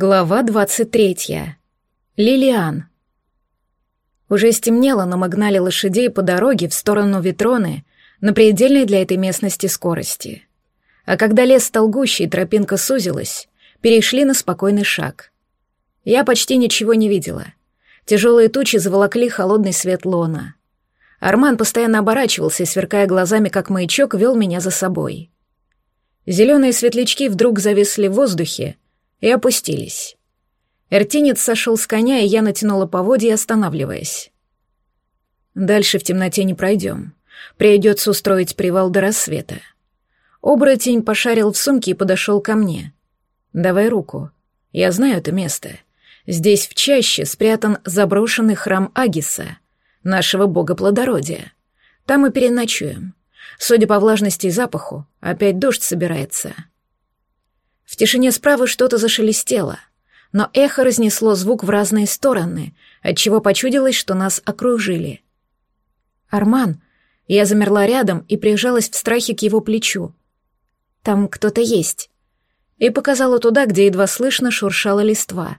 Глава 23. Лилиан. Уже стемнело, но мы гнали лошадей по дороге в сторону Ветроны на предельной для этой местности скорости. А когда лес стал гуще и тропинка сузилась, перешли на спокойный шаг. Я почти ничего не видела. Тяжелые тучи заволокли холодный свет лона. Арман постоянно оборачивался и, сверкая глазами, как маячок, вел меня за собой. Зеленые светлячки вдруг зависли в воздухе, и опустились. Эртинец сошел с коня, и я натянула поводья, останавливаясь. Дальше в темноте не пройдем. Придется устроить привал до рассвета. Оборотень пошарил в сумке и подошел ко мне. «Давай руку. Я знаю это место. Здесь в чаще спрятан заброшенный храм Агиса, нашего бога плодородия. Там и переночуем. Судя по влажности и запаху, опять дождь собирается». В тишине справа что-то зашелестело, но эхо разнесло звук в разные стороны, отчего почудилось, что нас окружили. «Арман!» Я замерла рядом и прижалась в страхе к его плечу. «Там кто-то есть!» И показала туда, где едва слышно шуршала листва.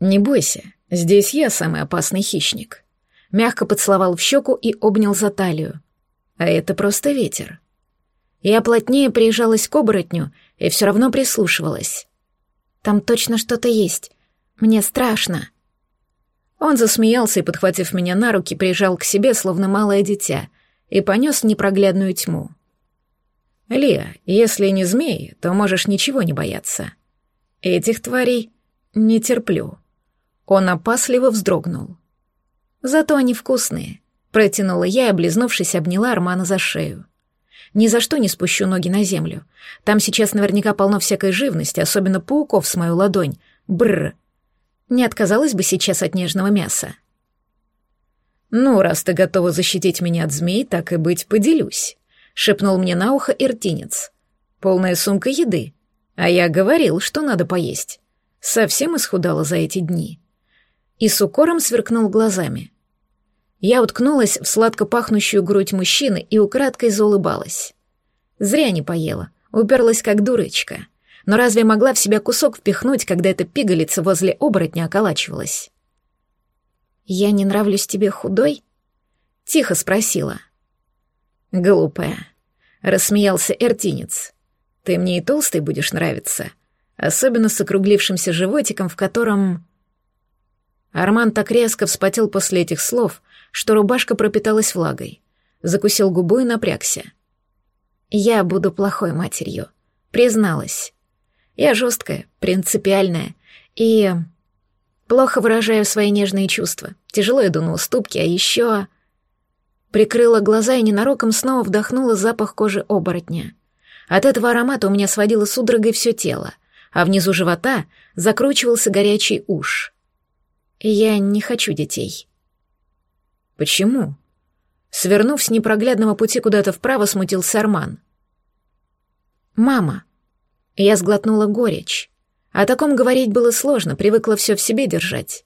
«Не бойся, здесь я самый опасный хищник». Мягко поцеловал в щеку и обнял за талию. «А это просто ветер». Я плотнее прижалась к оборотню и все равно прислушивалась. «Там точно что-то есть. Мне страшно». Он засмеялся и, подхватив меня на руки, прижал к себе, словно малое дитя, и понес в непроглядную тьму. «Лия, если не змеи, то можешь ничего не бояться. Этих тварей не терплю». Он опасливо вздрогнул. «Зато они вкусные», — протянула я и, облизнувшись, обняла Армана за шею. Ни за что не спущу ноги на землю. Там сейчас наверняка полно всякой живности, особенно пауков с мою ладонь. Бррр. Не отказалась бы сейчас от нежного мяса. «Ну, раз ты готова защитить меня от змей, так и быть, поделюсь», — шепнул мне на ухо иртинец. «Полная сумка еды. А я говорил, что надо поесть. Совсем исхудала за эти дни». И с укором сверкнул глазами. Я уткнулась в сладко пахнущую грудь мужчины и украдкой заулыбалась. Зря не поела, уперлась как дурочка. Но разве могла в себя кусок впихнуть, когда эта пигалица возле оборотня околачивалась? «Я не нравлюсь тебе худой?» — тихо спросила. «Глупая», — рассмеялся эртинец. «Ты мне и толстый будешь нравиться, особенно с округлившимся животиком, в котором...» Арман так резко вспотел после этих слов, что рубашка пропиталась влагой. Закусил губу и напрягся. «Я буду плохой матерью», — призналась. «Я жесткая, принципиальная и...» Плохо выражаю свои нежные чувства. Тяжело иду на уступки, а еще... Прикрыла глаза и ненароком снова вдохнула запах кожи оборотня. От этого аромата у меня сводило судорогой все тело, а внизу живота закручивался горячий уж. Я не хочу детей. Почему? Свернув с непроглядного пути куда-то вправо, смутился Арман. «Мама». Я сглотнула горечь. О таком говорить было сложно, привыкла все в себе держать.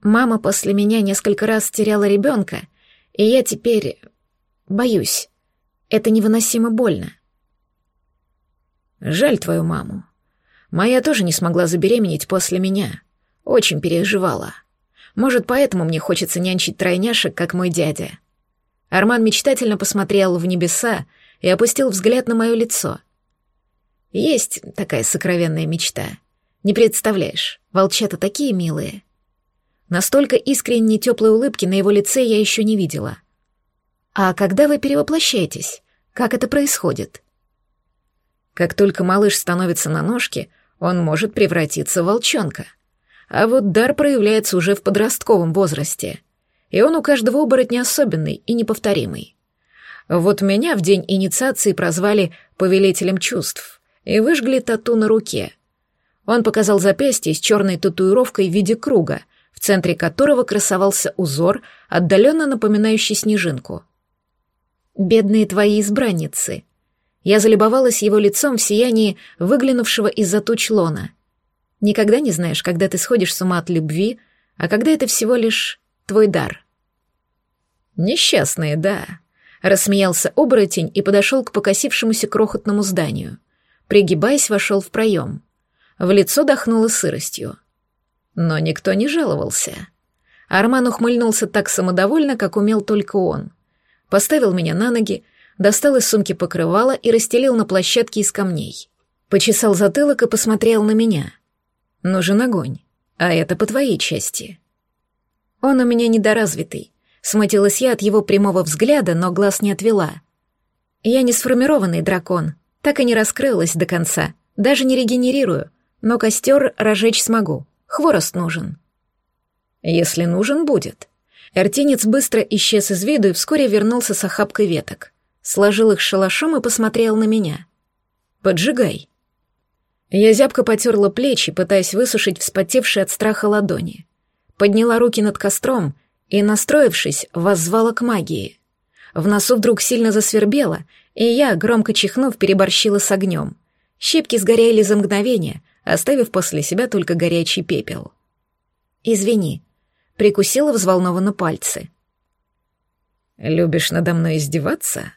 Мама после меня несколько раз теряла ребенка, и я теперь боюсь. Это невыносимо больно. Жаль твою маму. Моя тоже не смогла забеременеть после меня. Очень переживала. Может, поэтому мне хочется нянчить тройняшек, как мой дядя. Арман мечтательно посмотрел в небеса и опустил взгляд на мое лицо. Есть такая сокровенная мечта. Не представляешь, волчата такие милые. Настолько искренней теплой улыбки на его лице я еще не видела. А когда вы перевоплощаетесь? Как это происходит? Как только малыш становится на ножки, он может превратиться в волчонка — а вот дар проявляется уже в подростковом возрасте. И он у каждого оборотня особенный и неповторимый. Вот меня в день инициации прозвали «повелителем чувств» и выжгли тату на руке. Он показал запястье с черной татуировкой в виде круга, в центре которого красовался узор, отдаленно напоминающий снежинку. «Бедные твои избранницы!» Я залюбовалась его лицом в сиянии выглянувшего из-за туч лона — Никогда не знаешь, когда ты сходишь с ума от любви, а когда это всего лишь твой дар. «Несчастные, да», — рассмеялся оборотень и подошел к покосившемуся крохотному зданию. Пригибаясь, вошел в проем. В лицо дохнуло сыростью. Но никто не жаловался. Арман ухмыльнулся так самодовольно, как умел только он. Поставил меня на ноги, достал из сумки покрывало и расстелил на площадке из камней. Почесал затылок и посмотрел на меня. Нужен огонь, а это по твоей части. Он у меня недоразвитый. Смутилась я от его прямого взгляда, но глаз не отвела. Я не сформированный дракон, так и не раскрылась до конца, даже не регенерирую, но костер разжечь смогу, хворост нужен. Если нужен, будет. Эртинец быстро исчез из виду и вскоре вернулся с охапкой веток. Сложил их шалашом и посмотрел на меня. «Поджигай». Я зябко потерла плечи, пытаясь высушить вспотевшие от страха ладони. Подняла руки над костром и, настроившись, воззвала к магии. В носу вдруг сильно засвербело, и я, громко чихнув, переборщила с огнем. Щепки сгорели за мгновение, оставив после себя только горячий пепел. «Извини», — прикусила взволнованно пальцы. «Любишь надо мной издеваться?»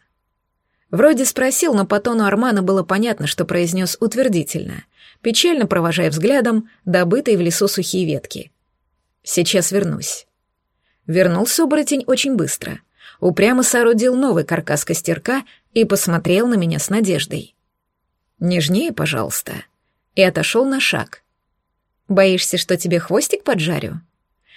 Вроде спросил, но по тону Армана было понятно, что произнес утвердительно, печально провожая взглядом добытые в лесу сухие ветки. «Сейчас вернусь». Вернулся оборотень очень быстро. Упрямо соорудил новый каркас костерка и посмотрел на меня с надеждой. «Нежнее, пожалуйста», и отошел на шаг. «Боишься, что тебе хвостик поджарю?»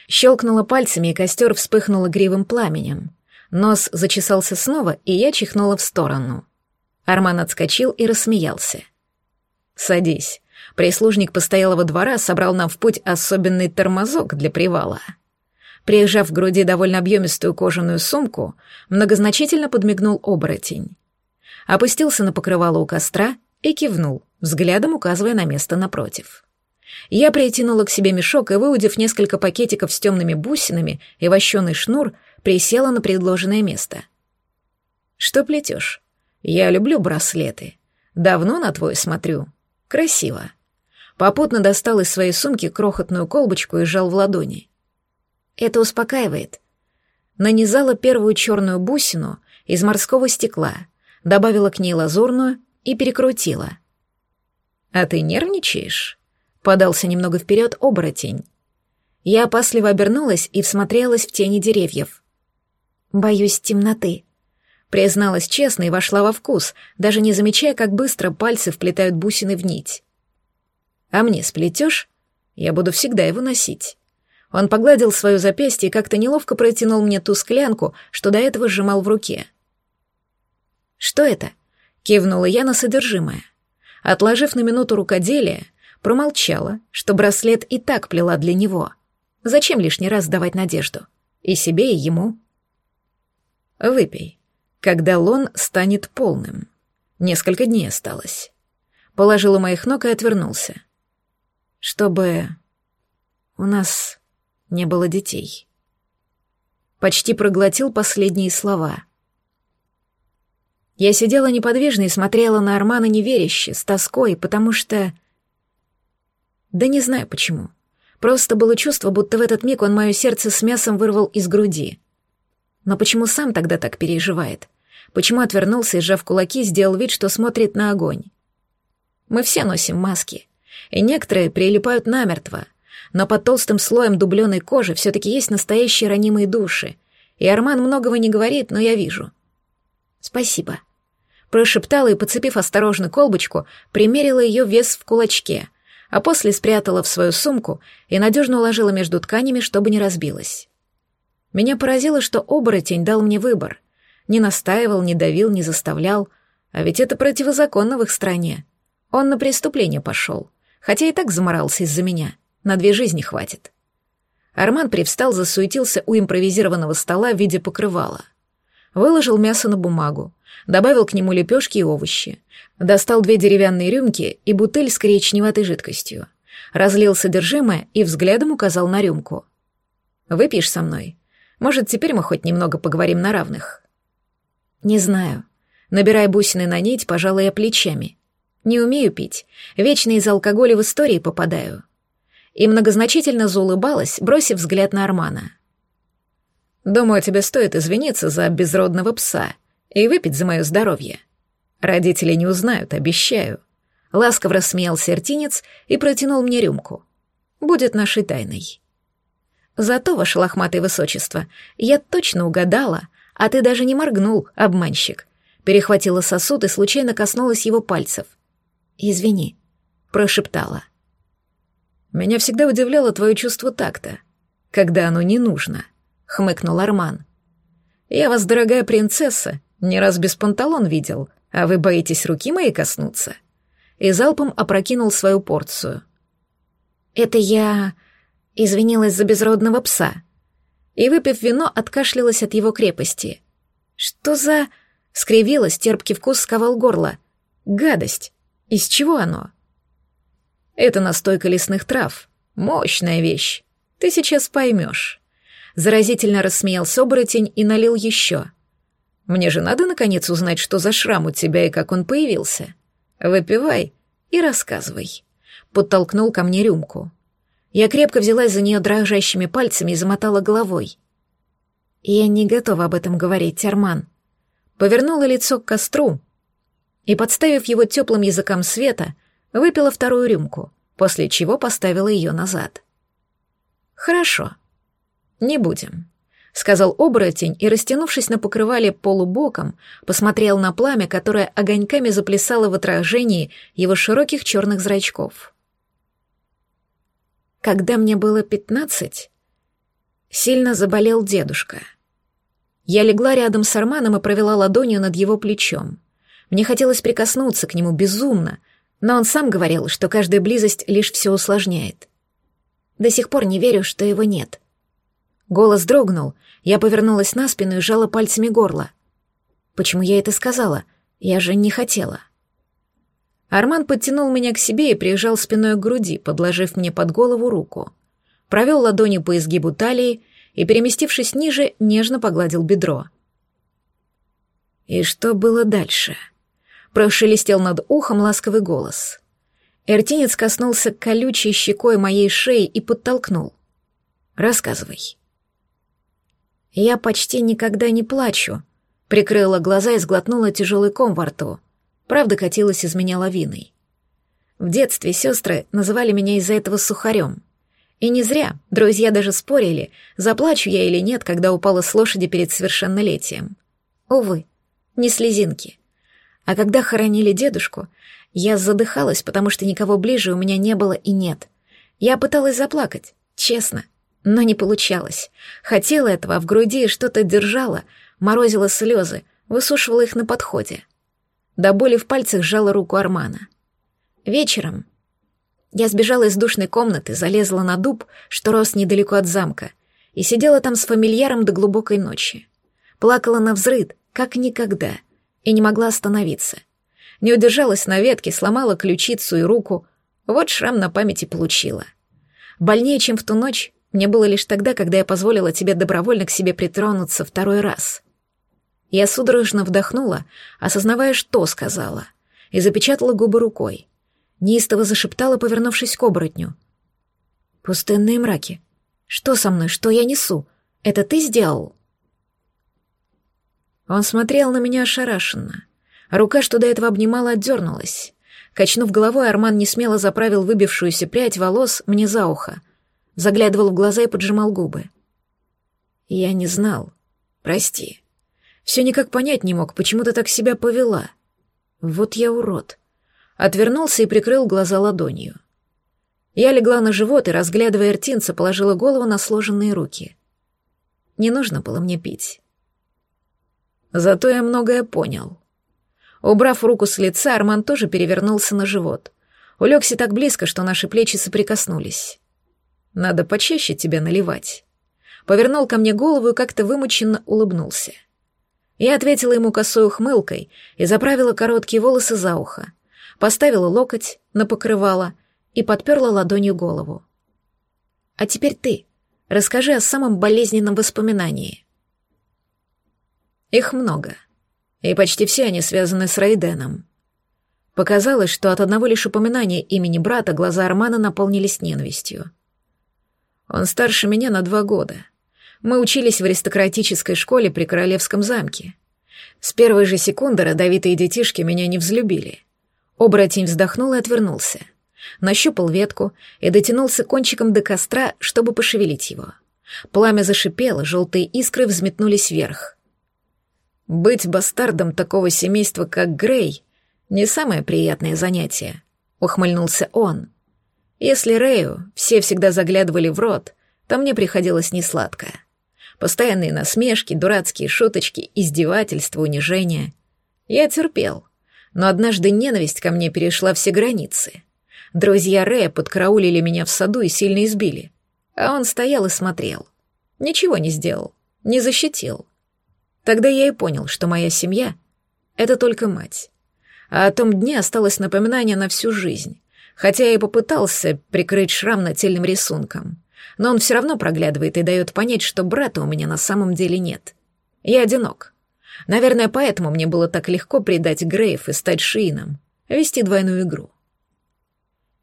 Щелкнула пальцами, и костер вспыхнул игривым пламенем. Нос зачесался снова, и я чихнула в сторону. Арман отскочил и рассмеялся. «Садись». Прислужник постоялого двора собрал нам в путь особенный тормозок для привала. Прижав к груди довольно объемистую кожаную сумку, многозначительно подмигнул оборотень. Опустился на покрывало у костра и кивнул, взглядом указывая на место напротив. Я притянула к себе мешок и, выудив несколько пакетиков с темными бусинами и вощеный шнур, присела на предложенное место. «Что плетешь? Я люблю браслеты. Давно на твой смотрю. Красиво». Попутно достал из своей сумки крохотную колбочку и сжал в ладони. Это успокаивает. Нанизала первую черную бусину из морского стекла, добавила к ней лазурную и перекрутила. «А ты нервничаешь?» — подался немного вперед оборотень. Я опасливо обернулась и всмотрелась в тени деревьев. «Боюсь темноты», — призналась честно и вошла во вкус, даже не замечая, как быстро пальцы вплетают бусины в нить. «А мне сплетешь? Я буду всегда его носить». Он погладил свое запястье и как-то неловко протянул мне ту склянку, что до этого сжимал в руке. «Что это?» — кивнула я на содержимое. Отложив на минуту рукоделие, промолчала, что браслет и так плела для него. Зачем лишний раз давать надежду? И себе, и ему. «Выпей, когда лон станет полным. Несколько дней осталось». Положил у моих ног и отвернулся. «Чтобы у нас не было детей. Почти проглотил последние слова. Я сидела неподвижно и смотрела на Армана неверяще, с тоской, потому что... Да не знаю почему. Просто было чувство, будто в этот миг он мое сердце с мясом вырвал из груди. Но почему сам тогда так переживает? Почему отвернулся и, сжав кулаки, сделал вид, что смотрит на огонь? Мы все носим маски, и некоторые прилипают намертво — но под толстым слоем дубленой кожи все-таки есть настоящие ранимые души. И Арман многого не говорит, но я вижу. «Спасибо», — прошептала и, подцепив осторожно колбочку, примерила ее вес в кулачке, а после спрятала в свою сумку и надежно уложила между тканями, чтобы не разбилась. Меня поразило, что оборотень дал мне выбор. Не настаивал, не давил, не заставлял. А ведь это противозаконно в их стране. Он на преступление пошел, хотя и так заморался из-за меня. На две жизни хватит. Арман привстал, засуетился у импровизированного стола в виде покрывала. Выложил мясо на бумагу, добавил к нему лепешки и овощи, достал две деревянные рюмки и бутыль с коричневатой жидкостью, разлил содержимое и взглядом указал на рюмку. «Выпьешь со мной? Может, теперь мы хоть немного поговорим на равных?» «Не знаю». Набирая бусины на нить, пожалуй, я плечами. «Не умею пить. Вечно из алкоголя в истории попадаю и многозначительно заулыбалась, бросив взгляд на Армана. «Думаю, тебе стоит извиниться за безродного пса и выпить за мое здоровье. Родители не узнают, обещаю. Ласково рассмеялся артинец и протянул мне рюмку. «Будет нашей тайной». «Зато, ваше лохматое высочество, я точно угадала, а ты даже не моргнул, обманщик». Перехватила сосуд и случайно коснулась его пальцев. «Извини», — прошептала. «Меня всегда удивляло твое чувство такта, когда оно не нужно», — хмыкнул Арман. «Я вас, дорогая принцесса, не раз без панталон видел, а вы боитесь руки моей коснуться?» И залпом опрокинул свою порцию. «Это я...» — извинилась за безродного пса. И, выпив вино, откашлялась от его крепости. «Что за...» — скривилась, терпкий вкус сковал горло. «Гадость! Из чего оно?» «Это настойка лесных трав. Мощная вещь. Ты сейчас поймешь». Заразительно рассмеялся оборотень и налил еще. «Мне же надо, наконец, узнать, что за шрам у тебя и как он появился. Выпивай и рассказывай». Подтолкнул ко мне рюмку. Я крепко взялась за нее дрожащими пальцами и замотала головой. «Я не готова об этом говорить, Арман». Повернула лицо к костру и, подставив его теплым языком света, выпила вторую рюмку, после чего поставила ее назад. «Хорошо», «Не будем», — сказал оборотень и, растянувшись на покрывале полубоком, посмотрел на пламя, которое огоньками заплясало в отражении его широких черных зрачков. Когда мне было пятнадцать, сильно заболел дедушка. Я легла рядом с Арманом и провела ладонью над его плечом. Мне хотелось прикоснуться к нему безумно, но он сам говорил, что каждая близость лишь все усложняет. До сих пор не верю, что его нет — Голос дрогнул. Я повернулась на спину и сжала пальцами горло. Почему я это сказала? Я же не хотела. Арман подтянул меня к себе и прижал спиной к груди, подложив мне под голову руку. Провел ладонью по изгибу талии и, переместившись ниже, нежно погладил бедро. И что было дальше? Прошелестел над ухом ласковый голос. Эртинец коснулся колючей щекой моей шеи и подтолкнул. «Рассказывай». Я почти никогда не плачу. Прикрыла глаза и сглотнула тяжелый ком во рту. Правда катилась из меня лавиной. В детстве сестры называли меня из-за этого сухарем. И не зря, друзья даже спорили, заплачу я или нет, когда упала с лошади перед совершеннолетием. Увы, не слезинки. А когда хоронили дедушку, я задыхалась, потому что никого ближе у меня не было и нет. Я пыталась заплакать, честно, но не получалось. Хотела этого, а в груди что-то держала, морозила слезы, высушивала их на подходе. До боли в пальцах сжала руку Армана. Вечером я сбежала из душной комнаты, залезла на дуб, что рос недалеко от замка, и сидела там с фамильяром до глубокой ночи. Плакала на взрыд, как никогда, и не могла остановиться. Не удержалась на ветке, сломала ключицу и руку. Вот шрам на памяти получила. Больнее, чем в ту ночь, мне было лишь тогда, когда я позволила тебе добровольно к себе притронуться второй раз. Я судорожно вдохнула, осознавая, что сказала, и запечатала губы рукой. Неистово зашептала, повернувшись к оборотню. «Пустынные мраки. Что со мной? Что я несу? Это ты сделал?» Он смотрел на меня ошарашенно. Рука, что до этого обнимала, отдернулась. Качнув головой, Арман несмело заправил выбившуюся прядь волос мне за ухо — заглядывал в глаза и поджимал губы. Я не знал. Прости. Все никак понять не мог, почему ты так себя повела. Вот я урод. Отвернулся и прикрыл глаза ладонью. Я легла на живот и, разглядывая ртинца, положила голову на сложенные руки. Не нужно было мне пить. Зато я многое понял. Убрав руку с лица, Арман тоже перевернулся на живот. Улегся так близко, что наши плечи соприкоснулись. Надо почаще тебя наливать. Повернул ко мне голову и как-то вымученно улыбнулся. Я ответила ему косой ухмылкой и заправила короткие волосы за ухо, поставила локоть на покрывало и подперла ладонью голову. «А теперь ты. Расскажи о самом болезненном воспоминании». Их много, и почти все они связаны с Рейденом. Показалось, что от одного лишь упоминания имени брата глаза Армана наполнились ненавистью. Он старше меня на два года. Мы учились в аристократической школе при Королевском замке. С первой же секунды родовитые детишки меня не взлюбили. Оборотень вздохнул и отвернулся. Нащупал ветку и дотянулся кончиком до костра, чтобы пошевелить его. Пламя зашипело, желтые искры взметнулись вверх. Быть бастардом такого семейства, как Грей, не самое приятное занятие, ухмыльнулся он. Если Рэю все всегда заглядывали в рот, то мне приходилось несладко. Постоянные насмешки, дурацкие шуточки, издевательства, унижения. Я терпел, но однажды ненависть ко мне перешла все границы. Друзья Рэя подкараулили меня в саду и сильно избили, а он стоял и смотрел. Ничего не сделал, не защитил. Тогда я и понял, что моя семья — это только мать. А о том дне осталось напоминание на всю жизнь, хотя я и попытался прикрыть шрам нательным рисунком. Но он все равно проглядывает и дает понять, что брата у меня на самом деле нет. Я одинок. Наверное, поэтому мне было так легко предать Грейв и стать Шиином, вести двойную игру.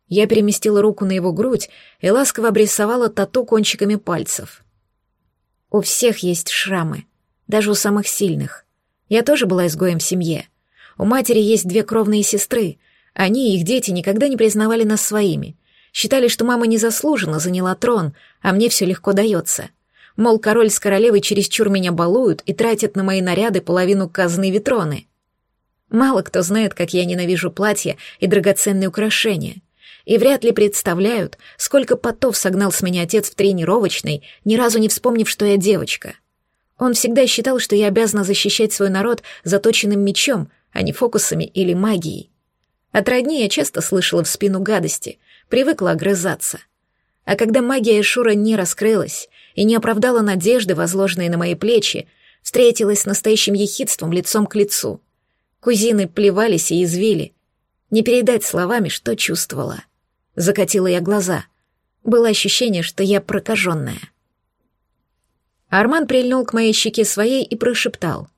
Я переместила руку на его грудь и ласково обрисовала тату кончиками пальцев. У всех есть шрамы, даже у самых сильных. Я тоже была изгоем в семье. У матери есть две кровные сестры. Они и их дети никогда не признавали нас своими. Считали, что мама незаслуженно заняла трон, а мне все легко дается. Мол, король с королевой чересчур меня балуют и тратят на мои наряды половину казны Витроны. Мало кто знает, как я ненавижу платья и драгоценные украшения. И вряд ли представляют, сколько потов согнал с меня отец в тренировочной, ни разу не вспомнив, что я девочка — он всегда считал, что я обязана защищать свой народ заточенным мечом, а не фокусами или магией. От родни я часто слышала в спину гадости, привыкла огрызаться. А когда магия Шура не раскрылась и не оправдала надежды, возложенные на мои плечи, встретилась с настоящим ехидством лицом к лицу. Кузины плевались и извили. Не передать словами, что чувствовала. Закатила я глаза. Было ощущение, что я прокаженная. Арман прильнул к моей щеке своей и прошептал.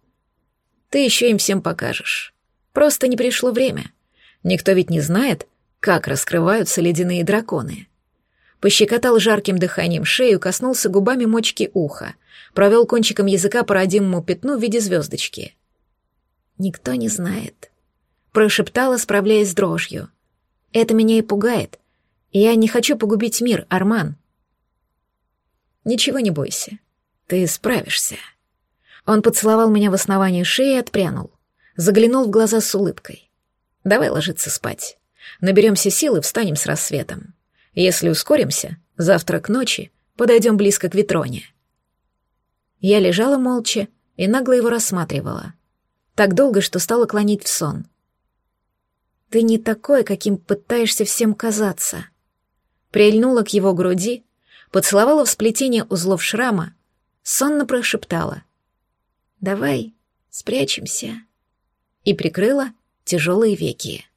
«Ты еще им всем покажешь. Просто не пришло время. Никто ведь не знает, как раскрываются ледяные драконы». Пощекотал жарким дыханием шею, коснулся губами мочки уха, провел кончиком языка по родимому пятну в виде звездочки. «Никто не знает», — прошептала, справляясь с дрожью. «Это меня и пугает. Я не хочу погубить мир, Арман». «Ничего не бойся. Ты справишься. Он поцеловал меня в основании шеи и отпрянул. Заглянул в глаза с улыбкой. Давай ложиться спать. Наберемся сил и встанем с рассветом. Если ускоримся, завтра к ночи подойдем близко к Витроне. Я лежала молча и нагло его рассматривала. Так долго, что стала клонить в сон. Ты не такой, каким пытаешься всем казаться. Прильнула к его груди, поцеловала в сплетение узлов шрама сонно прошептала «Давай спрячемся» и прикрыла тяжелые веки.